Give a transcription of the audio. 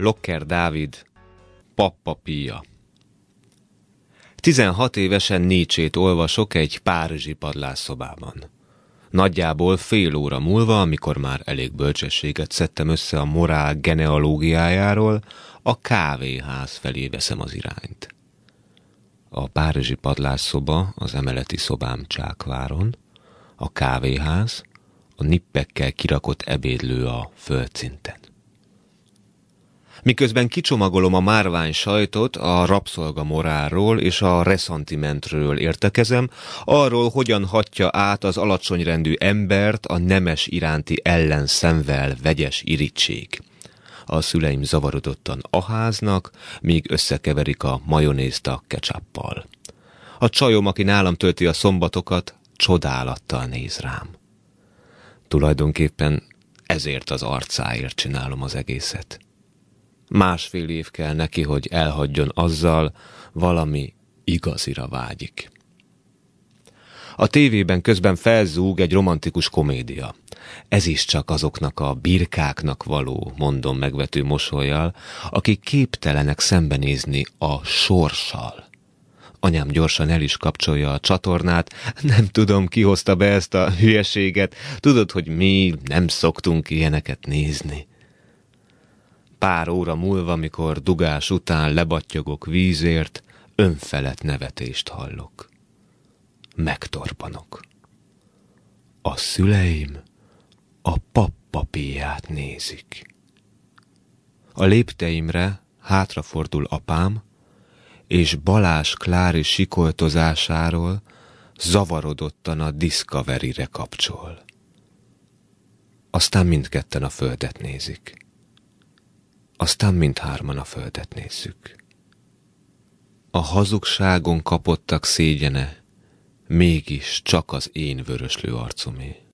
Locker Dávid, Pappa Pia. 16 évesen Nietzsét olvasok egy párizsi padlásszobában. Nagyjából fél óra múlva, amikor már elég bölcsességet szedtem össze a morál genealógiájáról, a kávéház felé veszem az irányt. A párizsi padlásszoba az emeleti szobám Csákváron, a kávéház, a nippekkel kirakott ebédlő a földszinten. Miközben kicsomagolom a márvány sajtot, a rabszolga morálról és a reszantimentről értekezem, arról, hogyan hatja át az alacsonyrendű embert a nemes iránti ellenszemvel vegyes irítség. A szüleim zavarodottan aháznak, míg összekeverik a majonézt a ketchuppal. A csajom, aki nálam tölti a szombatokat, csodálattal néz rám. Tulajdonképpen ezért az arcáért csinálom az egészet. Másfél év kell neki, hogy elhagyjon azzal, valami igazira vágyik. A tévében közben felzúg egy romantikus komédia. Ez is csak azoknak a birkáknak való, mondom megvető mosolyjal, akik képtelenek szembenézni a sorssal. Anyám gyorsan el is kapcsolja a csatornát, nem tudom, ki hozta be ezt a hülyeséget, tudod, hogy mi nem szoktunk ilyeneket nézni. Pár óra múlva, mikor dugás után lebattyogok vízért, önfelett nevetést hallok. Megtorpanok. A szüleim a pappapéját nézik. A lépteimre hátrafordul apám, és Balás Klári sikoltozásáról zavarodottan a Discovery-re kapcsol. Aztán mindketten a földet nézik. Aztán mindhárman a földet nézzük. A hazugságon kapottak szégyene, mégis csak az én vöröslő arcomé.